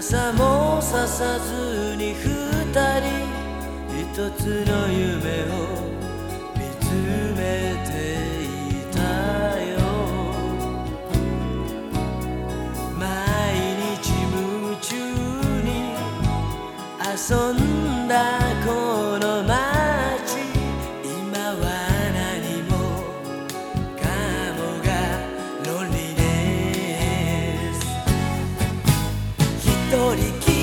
傘もささずに二人一つの夢を見つめていたよ。毎日夢中に遊んだ一人き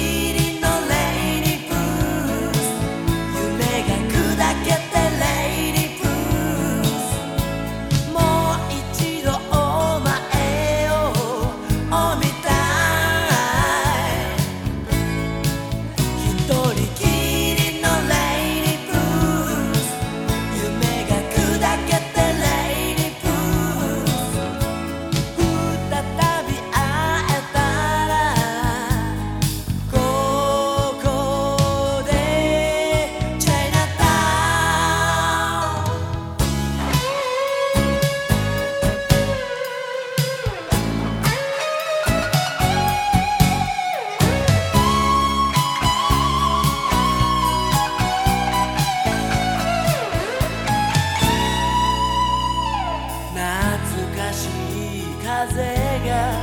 かしい風が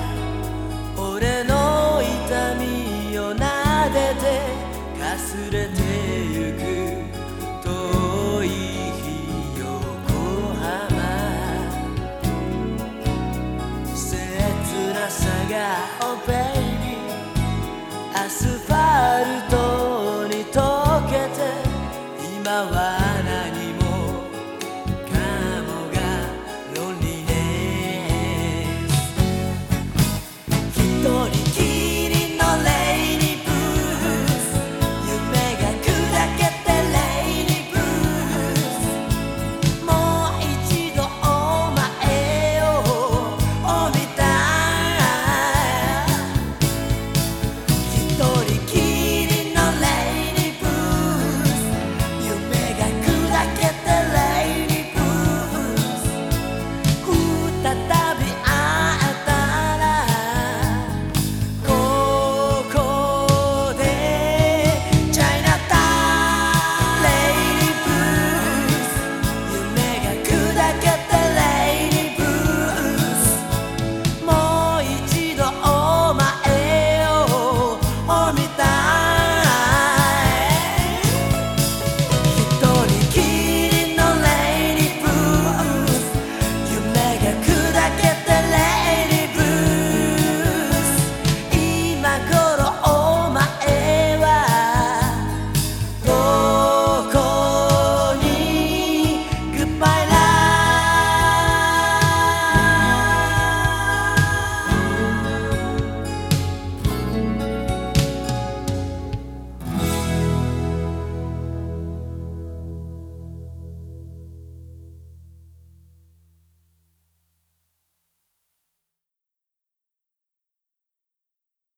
俺の痛みを撫でてかすれて